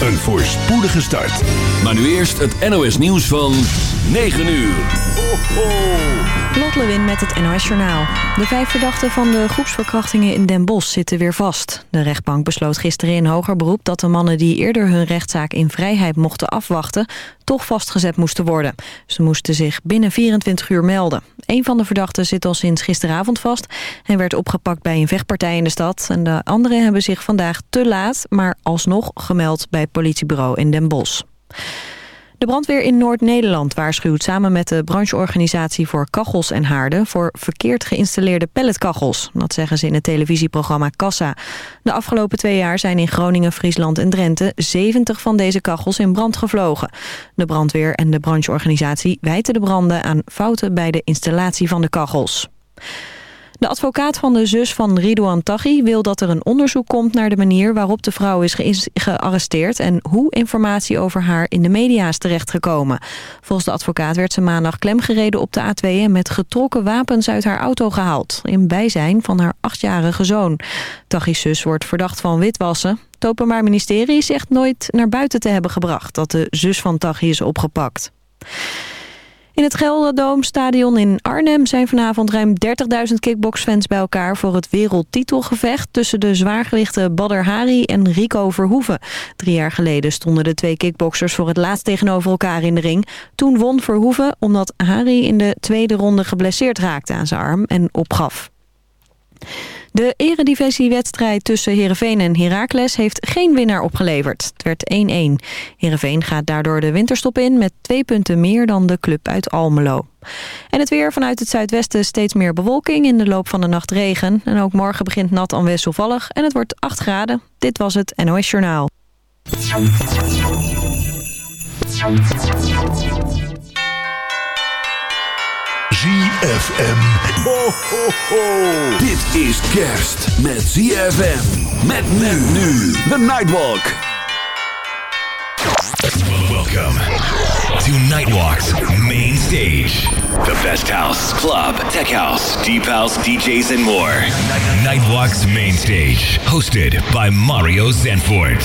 een voorspoedige start. Maar nu eerst het NOS nieuws van 9 uur. Lot Lewin met het NOS Journaal. De vijf verdachten van de groepsverkrachtingen in Den Bosch zitten weer vast. De rechtbank besloot gisteren in hoger beroep dat de mannen die eerder hun rechtszaak in vrijheid mochten afwachten, toch vastgezet moesten worden. Ze moesten zich binnen 24 uur melden. Een van de verdachten zit al sinds gisteravond vast. Hij werd opgepakt bij een vechtpartij in de stad. En de anderen hebben zich vandaag te laat, maar alsnog gemeld bij politiebureau in Den Bosch. De brandweer in Noord-Nederland waarschuwt samen met de brancheorganisatie voor kachels en haarden voor verkeerd geïnstalleerde pelletkachels. Dat zeggen ze in het televisieprogramma Kassa. De afgelopen twee jaar zijn in Groningen, Friesland en Drenthe 70 van deze kachels in brand gevlogen. De brandweer en de brancheorganisatie wijten de branden aan fouten bij de installatie van de kachels. De advocaat van de zus van Ridouan Taghi wil dat er een onderzoek komt naar de manier waarop de vrouw is ge gearresteerd en hoe informatie over haar in de media is terechtgekomen. Volgens de advocaat werd ze maandag klemgereden op de A2 en met getrokken wapens uit haar auto gehaald, in bijzijn van haar achtjarige zoon. Taghi's zus wordt verdacht van witwassen. Het Openbaar Ministerie zegt nooit naar buiten te hebben gebracht dat de zus van Taghi is opgepakt. In het Gelderdoomstadion in Arnhem zijn vanavond ruim 30.000 kickboxfans bij elkaar voor het wereldtitelgevecht tussen de zwaargewichten Badr Hari en Rico Verhoeven. Drie jaar geleden stonden de twee kickboxers voor het laatst tegenover elkaar in de ring. Toen won Verhoeven omdat Hari in de tweede ronde geblesseerd raakte aan zijn arm en opgaf. De eredivisiewedstrijd tussen Heerenveen en Heracles heeft geen winnaar opgeleverd. Het werd 1-1. Heerenveen gaat daardoor de winterstop in met twee punten meer dan de club uit Almelo. En het weer vanuit het zuidwesten steeds meer bewolking. In de loop van de nacht regen. En ook morgen begint nat en wisselvallig. En het wordt 8 graden. Dit was het NOS Journaal. ZFM. Ho, ho, ho. Dit is kerst met ZFM. Met men nu. The Nightwalk. Welcome to Nightwalk's main stage. The best house, club, tech house, deep house, DJs, and more. Nightwalk's main stage, hosted by Mario Zanfort.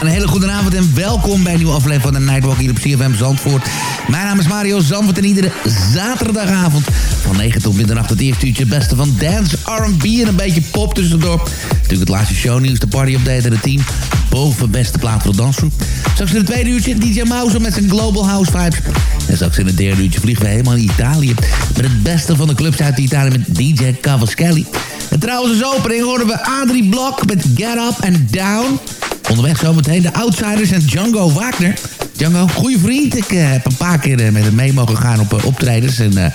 Een hele goede avond en welkom bij een nieuwe aflevering van de Nightwalk hier op CFM Zandvoort. Mijn naam is Mario Zandvoort en iedere zaterdagavond van 9 tot middernacht het eerste uurtje beste van dance, R&B en een beetje pop tussendoor. Natuurlijk het laatste shownieuws, de party update en het team boven beste plaat voor de dansgroep. In het tweede uurtje DJ Mouse met zijn Global House Vibes. En straks in het derde uurtje vliegen we helemaal in Italië met het beste van de clubs uit Italië met DJ Cavaschelli. En trouwens als opening horen we Adrie Blok met Get Up and Down. Onderweg zometeen de Outsiders en Django Wagner. Django, goede vriend. Ik uh, heb een paar keer uh, met hem mee mogen gaan op uh, optredens. En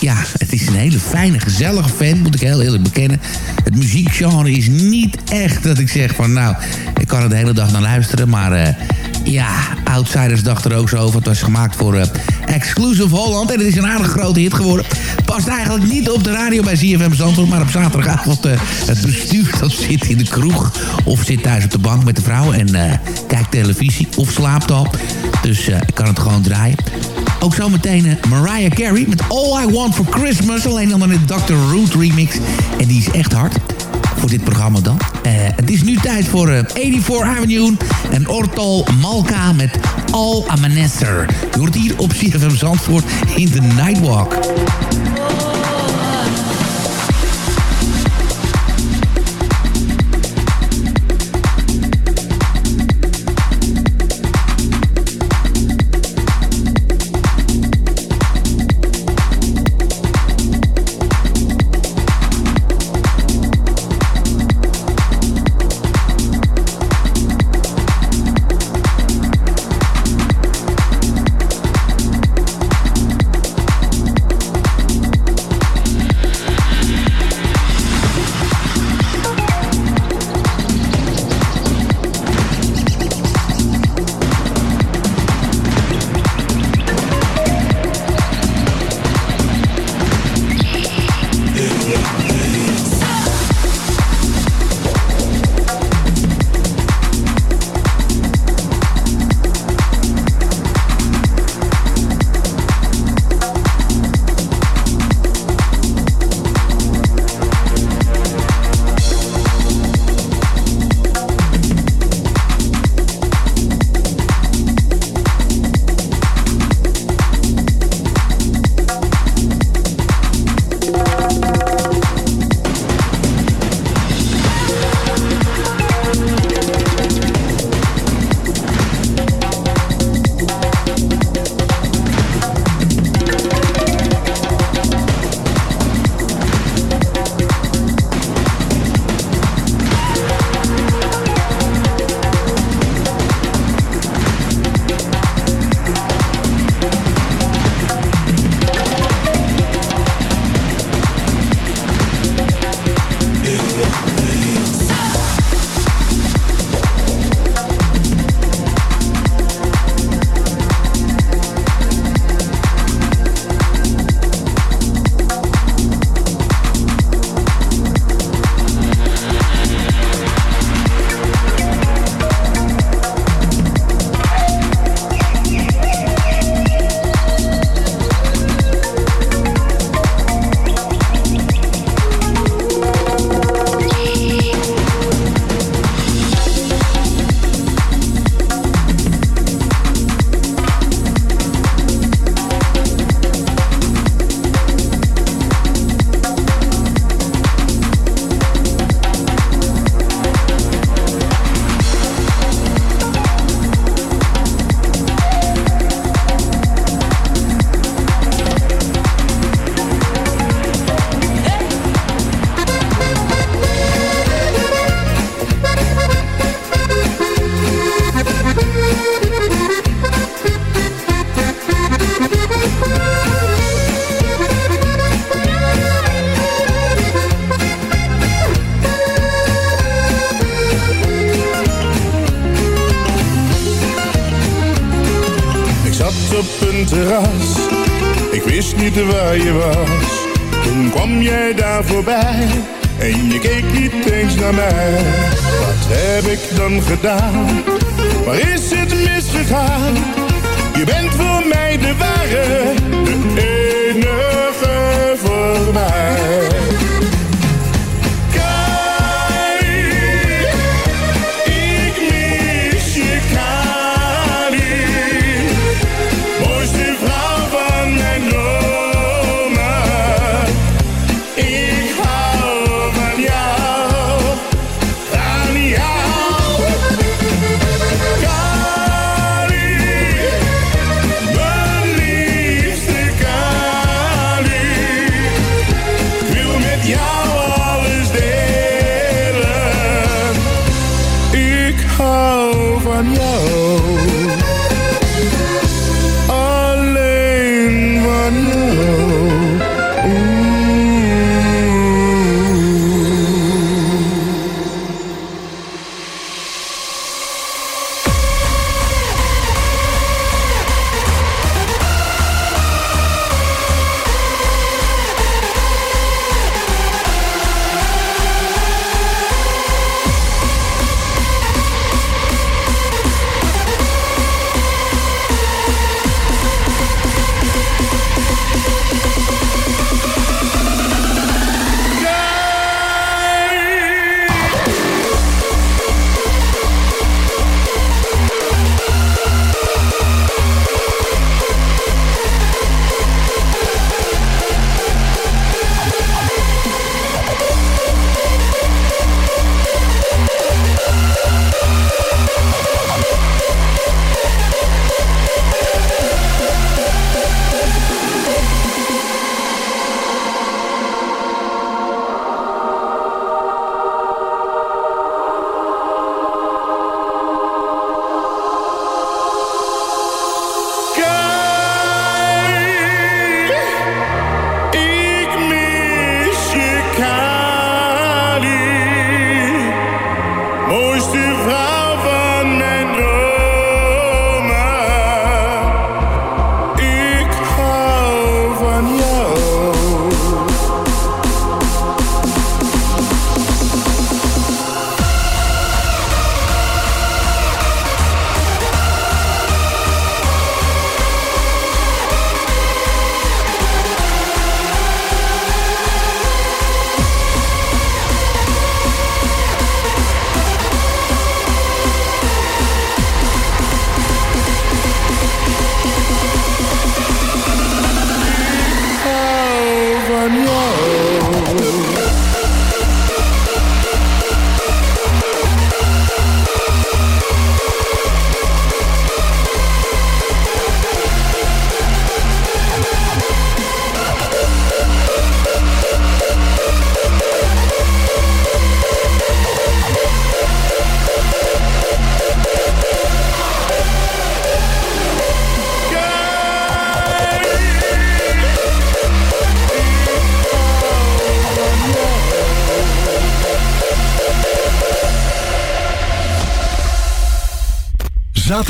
ja, het is een hele fijne, gezellige fan, moet ik heel eerlijk bekennen. Het muziekgenre is niet echt dat ik zeg van nou, ik kan er de hele dag naar luisteren. Maar ja, Outsiders dachten er ook zo over. Het was gemaakt voor Exclusive Holland. En het is een aardig grote hit geworden. Past eigenlijk niet op de radio bij ZFM Zandvoort. Maar op zaterdagavond uh, het bestuur dat zit in de kroeg. Of zit thuis op de bank met de vrouw. En uh, kijkt televisie. Of slaapt al. Dus uh, ik kan het gewoon draaien. Ook zometeen Mariah Carey met All I Want For Christmas. Alleen dan een Dr. Root remix. En die is echt hard voor dit programma dan. Uh, het is nu tijd voor uh, 84 Avenue en Ortal Malka met All Amanesser. Je hoort hier op CFM Zandvoort in de Nightwalk.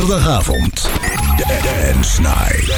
Zaterdagavond. Dance Night.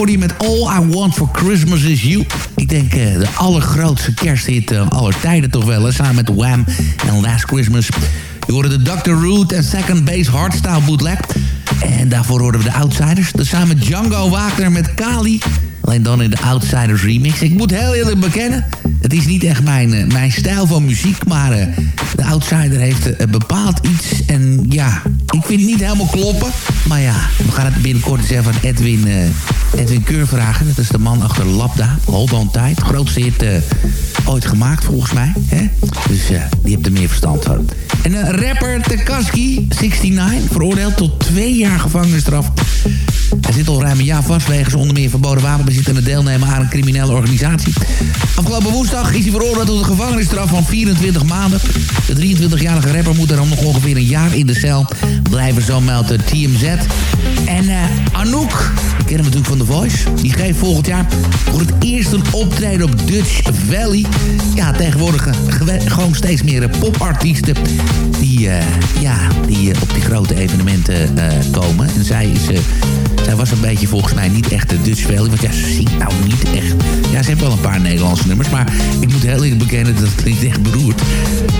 Hoorde je met All I Want For Christmas Is You. Ik denk eh, de allergrootste kersthit uh, aller tijden toch wel. Hè? Samen met Wham en Last Christmas. Je hoorde de Dr. Root en Second Base Hardstyle bootleg. En daarvoor hoorden we de Outsiders. Dus samen met Django Wagner met Kali. Alleen dan in de Outsiders remix. Ik moet heel eerlijk bekennen... Het is niet echt mijn, eh, mijn stijl van muziek, maar de Outsider heeft eh, bepaald iets. En ja, ik vind het niet helemaal kloppen. Maar ja, we gaan het binnenkort eens even aan Edwin, Edwin Keur vragen. Dat is de man achter Labda, Hold On Tight. Grootste hit eh, ooit gemaakt, volgens mij. Hè? Dus eh, die heeft er meer verstand van. En eh, rapper Tekaski, 69, veroordeeld tot twee jaar gevangenisstraf Hij zit al ruim een jaar vast wegens onder meer verboden wapenbezit en het deelnemen aan een criminele organisatie. Afgelopen woensdag is hij veroordeeld tot een gevangenisstraf van 24 maanden. De 23-jarige rapper moet daarom nog ongeveer een jaar in de cel blijven, zo meldt de TMZ. En eh, Anouk, kennen we natuurlijk van The Voice, die geeft volgend jaar voor het eerst een optreden op Dutch Valley. Ja, tegenwoordig eh, gewoon steeds meer eh, popartiesten die, ja, die op die grote evenementen komen. En zij is... zij was een beetje volgens mij niet echt de Dutch Valley. Want ja, ze zingt nou niet echt. Ja, ze heeft wel een paar Nederlandse nummers. Maar ik moet heel eerlijk bekennen, dat klinkt echt beroerd.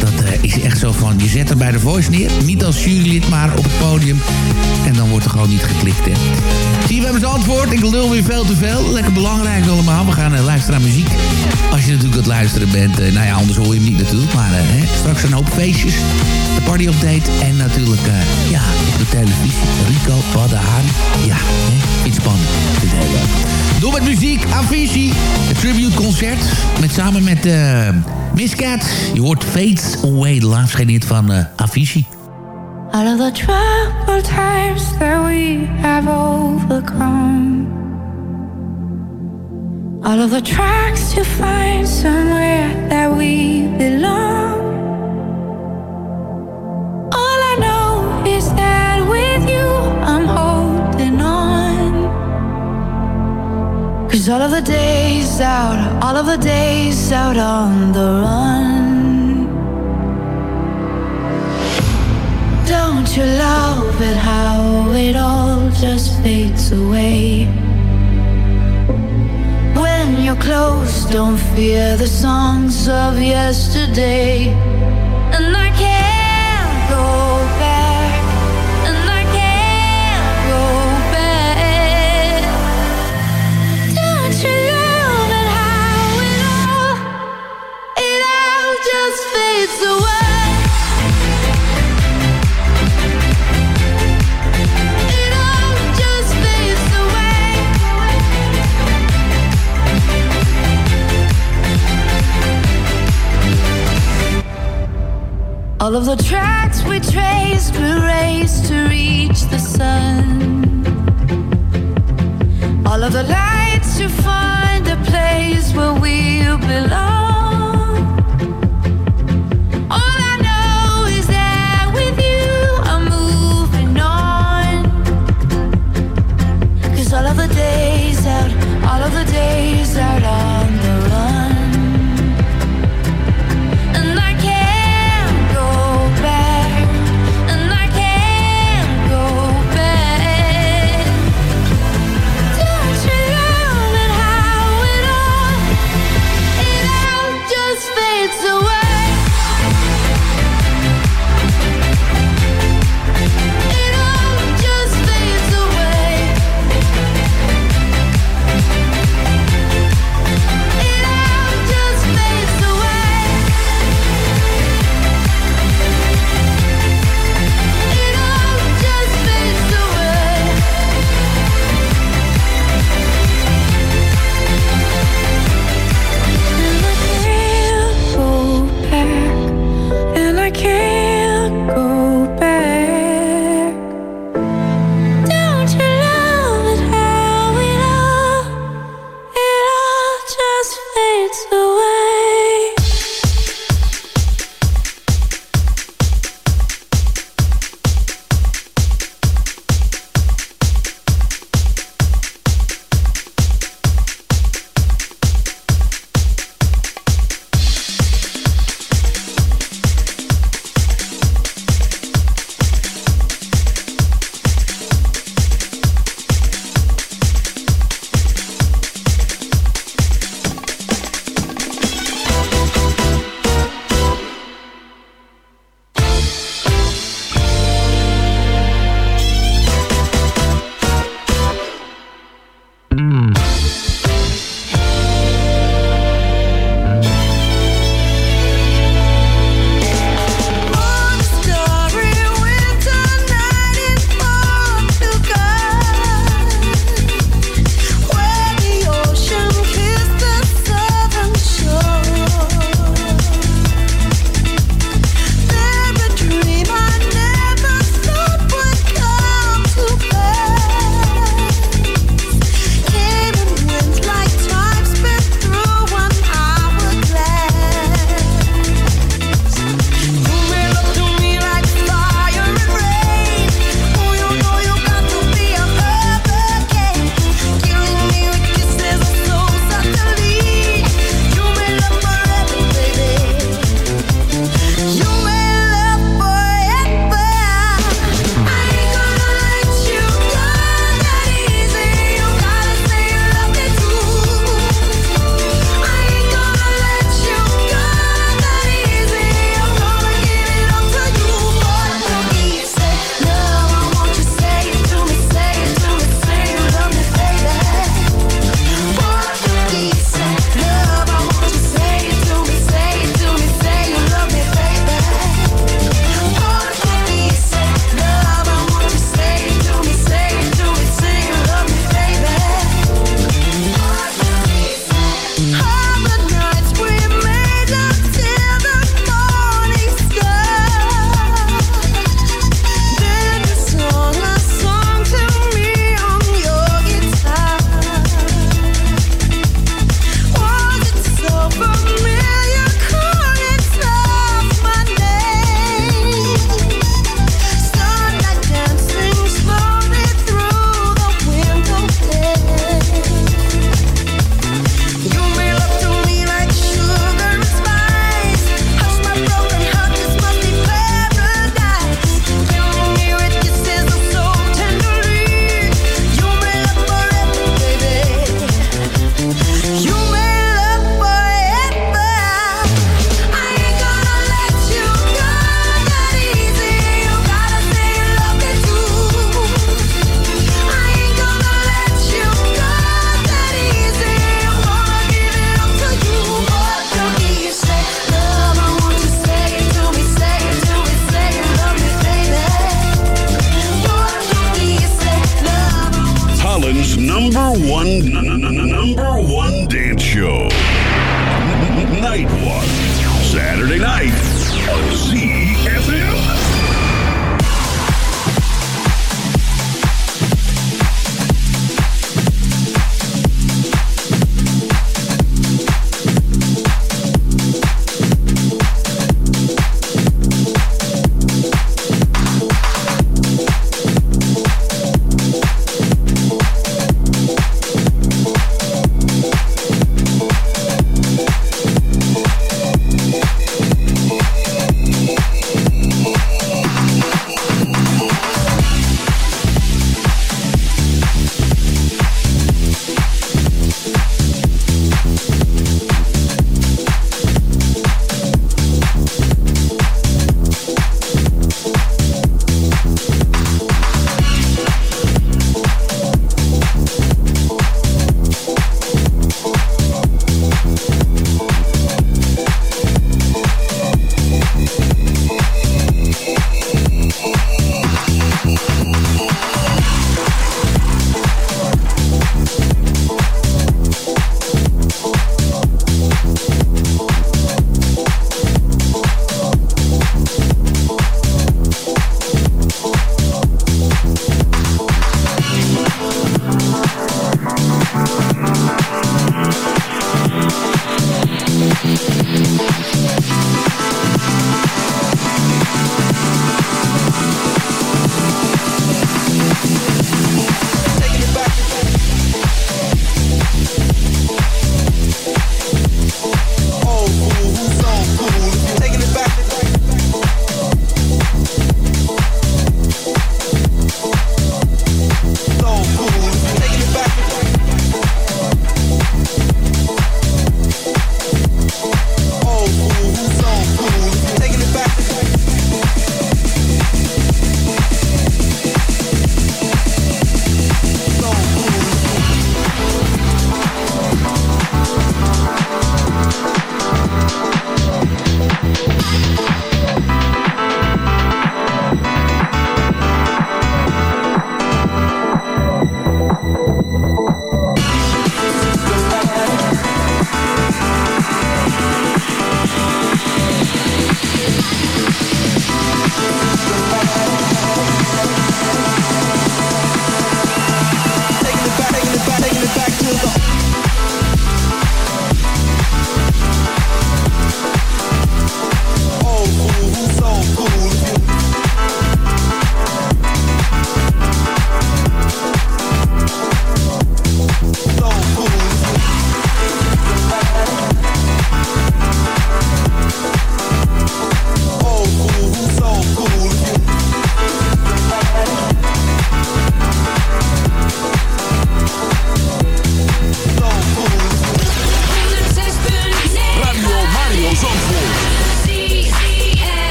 Dat eh, is echt zo van, je zet er bij de voice neer. Niet als jurylid, maar op het podium. En dan wordt er gewoon niet geklikt, hè. Zie je, we hebben het antwoord. Ik lul weer veel te veel. Lekker belangrijk allemaal. We gaan eh, luisteren naar muziek. Als je natuurlijk aan het luisteren bent. eh, nou ja, anders hoor je hem niet natuurlijk. Maar hè, straks een hoop feestjes. De party update. En natuurlijk, ja, op de televisie. Rico, Badahari. Ja, hè, iets spannend. Door met muziek, Avicii. Het tribute concert. Met, samen met eh Miss Cat. Je hoort Fades Away. De laatste hit van eh Avicii. All of the troubled times that we have overcome. All of the tracks to find somewhere that we belong. All I know is that with you I'm holding Cause all of the days out, all of the days out on the run. Don't you love it how it all just fades away? When you're close, don't fear the songs of yesterday. And I can't All of the tracks we traced, we raced to reach the sun. All of the lights to find a place where we belong. All I know is that with you I'm moving on. All of the days out, all of the days out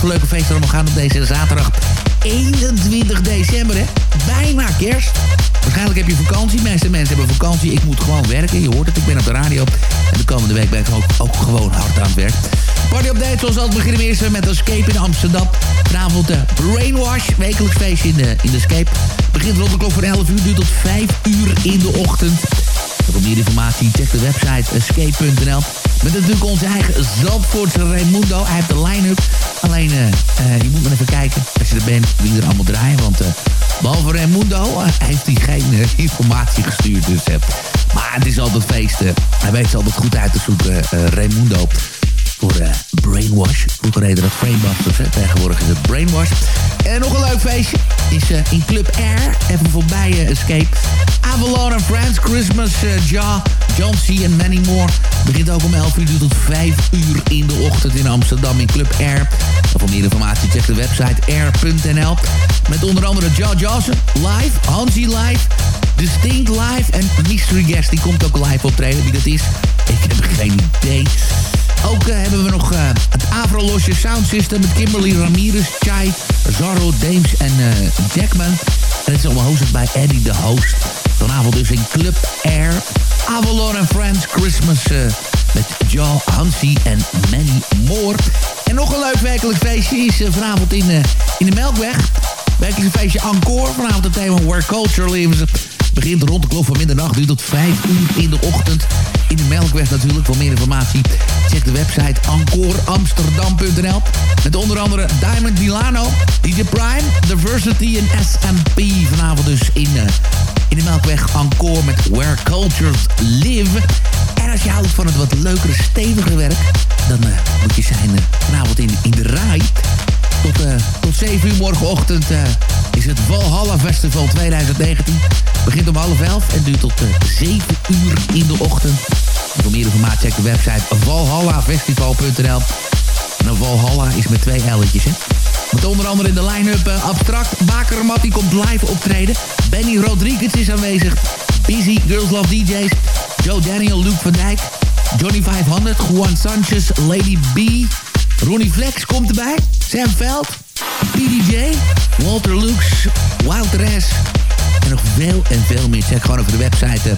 voor leuke feesten allemaal gaan op deze zaterdag 21 december. Hè? Bijna kerst. Waarschijnlijk heb je vakantie. Meeste mensen hebben vakantie. Ik moet gewoon werken. Je hoort het, ik ben op de radio. En de komende week ben ik ook, ook gewoon hard aan het werk. Party update zoals altijd beginnen we eerst met Escape in Amsterdam. Vanavond de Brainwash, wekelijks feestje in de, in de Escape. Begint rond de klok van 11 uur, duurt tot 5 uur in de ochtend. Voor meer informatie check de website escape.nl. Met natuurlijk onze eigen Zandvoortse Raimundo. Hij heeft de line-up. Alleen, eh, eh, je moet maar even kijken als je er bent wie er allemaal draaien. Want eh, behalve Raimundo heeft hij geen informatie gestuurd. Dus, maar het is altijd feest. eh. hij weet ze altijd goed uit te zoeken, Raimundo voor Brainwash. Vroeger reden dat Framebusters, hè. tegenwoordig is het Brainwash. En nog een leuk feestje is in Club Air, even voorbij Escape. Avalon and Friends, Christmas, Ja, John C. en many more. Begint ook om 11 uur, tot 5 uur in de ochtend in Amsterdam in Club Air. Voor meer informatie check de website air.nl. Met onder andere Ja Johnson, live, Hansi live, Distinct live en Mystery Guest. Die komt ook live optreden, wie dat is. Ik heb geen idee. Ook eh, hebben we nog eh, het Avrolosje Sound System met Kimberly Ramirez, Chai, Zorro, Dames en eh, Jackman. En het is allemaal hosted bij Eddie de Host. Vanavond dus in Club Air. Avalon and Friends Christmas eh, met Joe, Hansi en many more. En nog een leuk werkelijk feestje is eh, vanavond in, eh, in de Melkweg. Werkelijk feestje Encore. Vanavond het thema Where Culture Lives. Begint rond de klok van middernacht, duurt tot 5 uur in de ochtend. In de Melkweg natuurlijk. Voor meer informatie check de website encoreamsterdam.nl. Met onder andere Diamond Milano, DJ Prime, Diversity en SMP. Vanavond dus in, eh, in de Melkweg Encore met Where Cultures Live. En als je houdt van het wat leukere, stevige werk... dan eh, moet je zijn eh, vanavond in, in de RAI. Tot, eh, tot 7 uur morgenochtend eh, is het Valhalla Festival 2019. Begint om half 11 en duurt tot eh, 7 uur in de ochtend. En voor meer informatie check de website valhallafestival.nl. En Valhalla is met twee L'tjes, hè. Met onder andere in de line-up eh, Abstract. Baker die komt live optreden. Benny Rodriguez is aanwezig. Busy, Girls Love DJ's. Joe Daniel, Luke van Dijk. Johnny 500, Juan Sanchez, Lady B. Ronnie Flex komt erbij. Sam Veld. PDJ. Walter Lux. Wouter S. En nog veel en veel meer. Check gewoon over de website uh,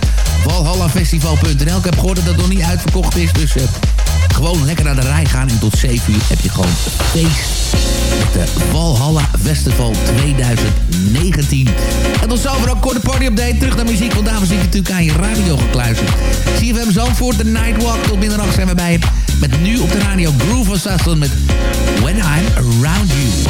valhallafestival.nl. Ik heb gehoord dat het nog niet uitverkocht is. Dus uh, gewoon lekker naar de rij gaan. En tot 7 uur heb je gewoon feest. Met de Valhalla Festival 2019. En tot zover ook korte party update. Terug naar muziek. Want dames zitten natuurlijk aan je radio gekluisterd. CFM Zandvoort, de Nightwalk. Tot middernacht zijn we bij je. Met nu op de radio Groove Assassin met When I'm Around You.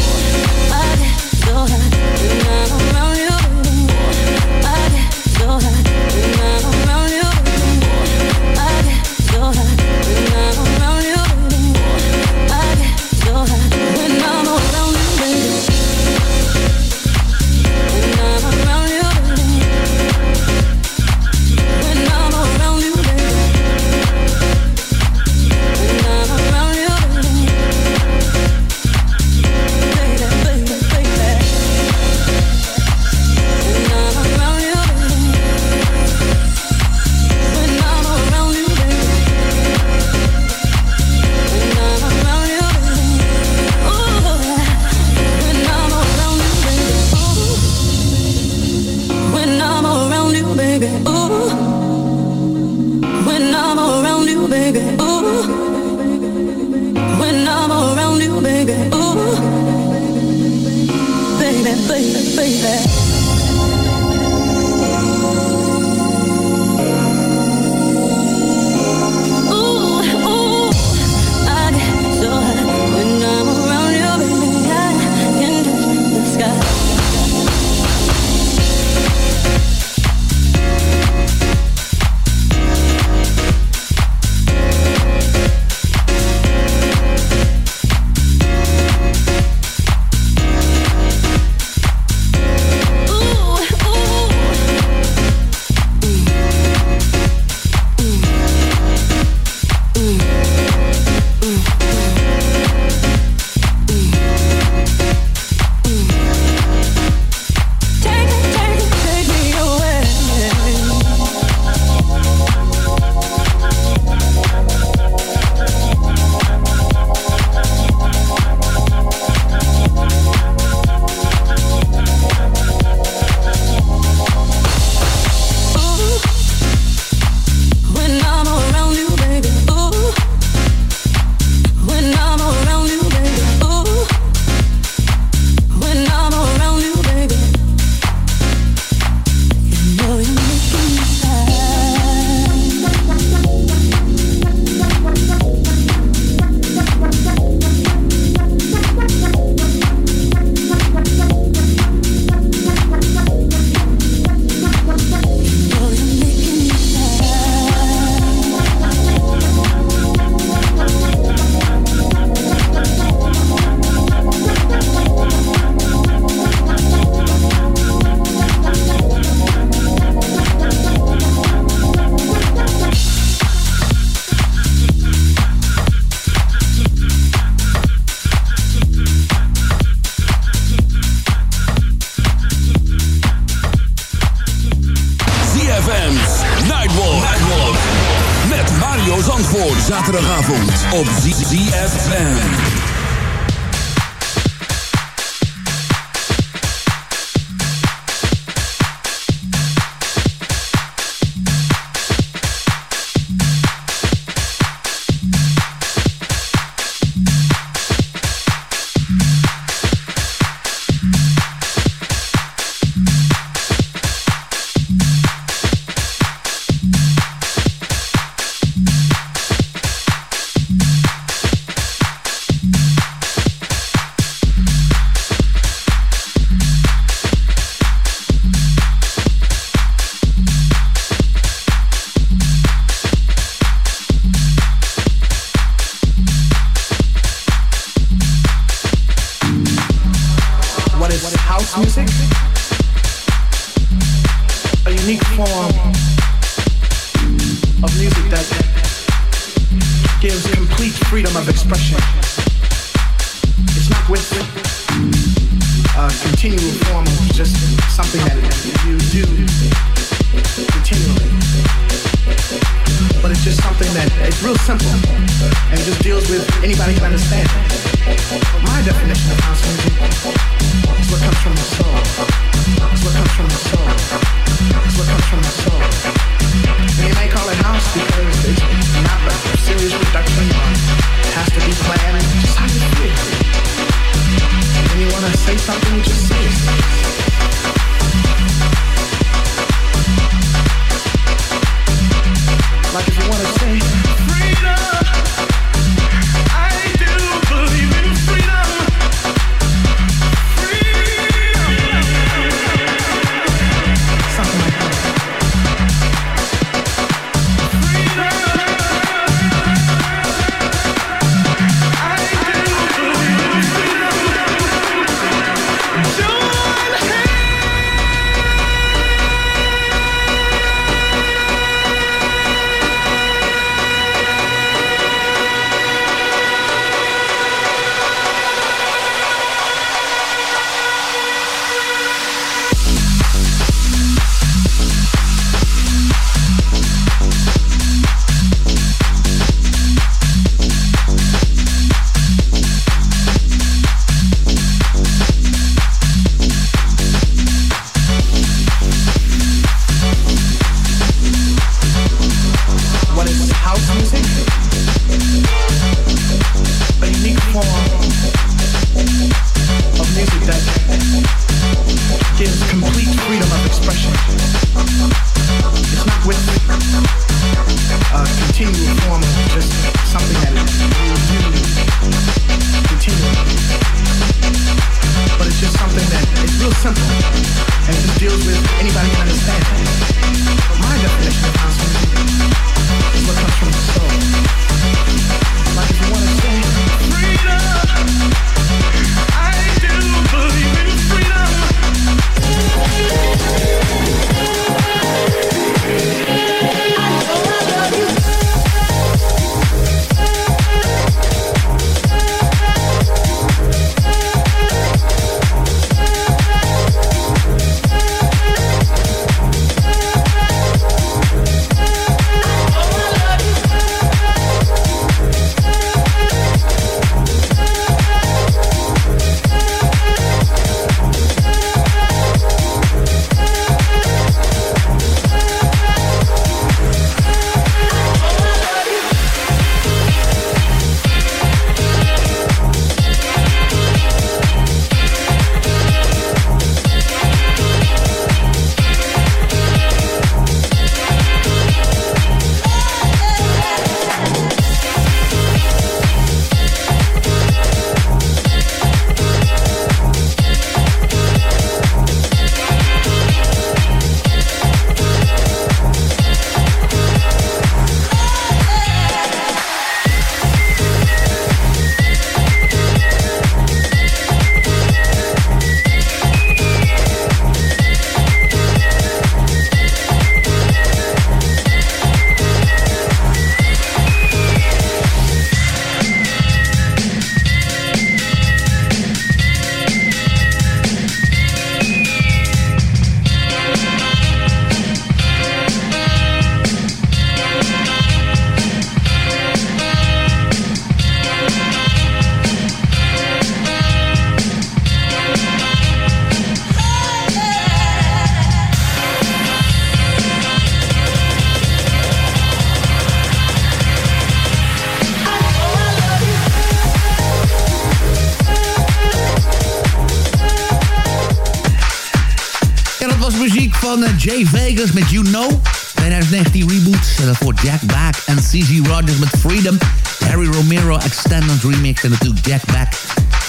Jay Vegas met You Know. 2019 reboot. En daarvoor Jack Back en CG Rogers met Freedom. Harry Romero Extended Remix. En natuurlijk Jack Back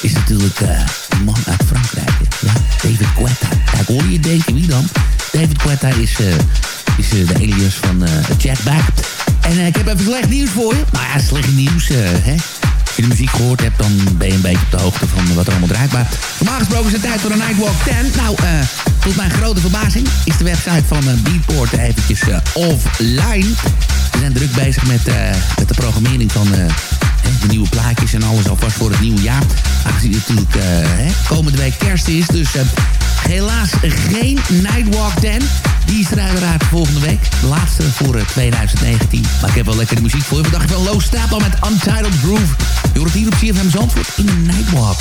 is natuurlijk eh, een man uit Frankrijk. David Guetta. Kijk, hoor je denken, wie dan? David Guetta is, eh, eh, de alias van eh, Jack Back. En eh, ik heb even slecht nieuws voor je. Nou ja, slecht nieuws, eh, hè. Als je de muziek gehoord hebt, dan ben je een beetje op de hoogte van wat er allemaal draait. Maar normaal gesproken is het tijd voor een Nightwalk 10. Nou, eh, tot mijn grote verbazing is de website van eh, Beatport eventjes eh, offline. We zijn druk bezig met, eh, met de programmering van... de nieuwe plaatjes en alles alvast voor het nieuwe jaar. Aangezien het natuurlijk hè, komende week kerst is. Dus helaas geen Nightwalk 10. Die is er uiteraard volgende week. De laatste voor eh, 2019. Maar ik heb wel lekkere muziek voor je. Wat dacht je van Low Stapel met Untitled Groove? Je hoort hier op CFM Zandvoort in de Nightwalk.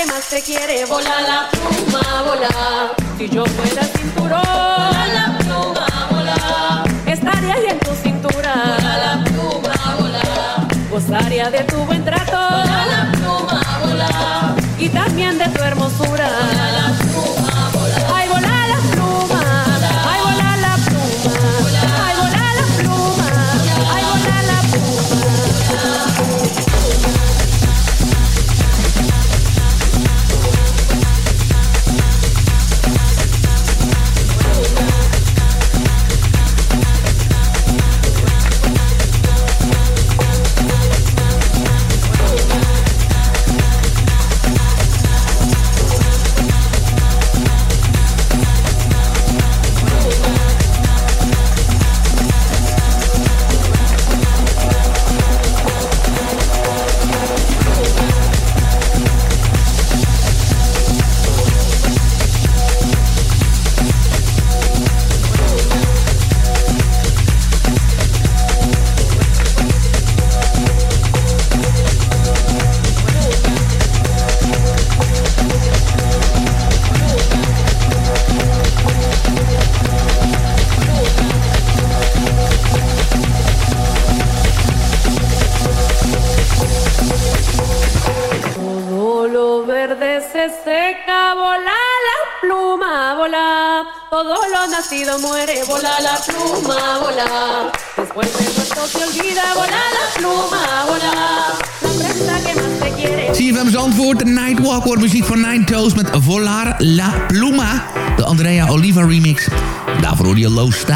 Que más te quiere, vola la pluma, vola. Si yo fuera cinturón, vola la pluma, vola. Estaría ahí en tu cintura, vola la pluma, vola. Gozaría de tu buen trato, vola la pluma, vola. Y también de tu hermosura, vola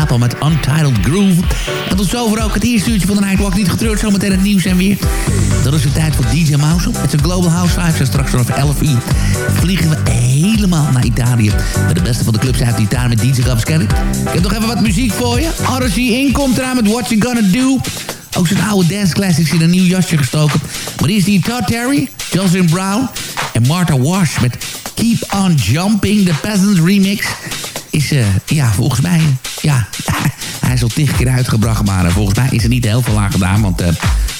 Stapel met Untitled Groove. En tot zover ook het eerste uurtje van de Nightwalk. Niet getreurd, zometeen het nieuws en weer. Dat is de tijd voor DJ Mouse. Met zijn Global House Vibes. En straks vanaf 11 uur vliegen we helemaal naar Italië. Met de beste van de clubs uit Italië met DJ Kelly. Ik heb nog even wat muziek voor je. Odyssey In komt eraan met What You Gonna Do. Ook zijn oude dance classics in een nieuw jasje gestoken. Maar hier is die Todd Terry, Jocelyn Brown en Martha Wash met Keep On Jumping. De Peasants remix is, eh, ja, volgens mij... Ja, hij is al tig keer uitgebracht, maar eh, volgens mij is er niet heel veel aan gedaan. Want uh,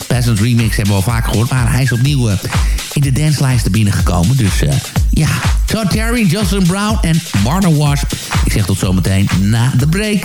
Peasants remix hebben we al vaak gehoord. Maar hij is opnieuw eh, in de danslijsten binnengekomen. Dus eh, ja, Todd Terry, Jocelyn Brown en Martha Wash. Ik zeg tot zometeen na de break.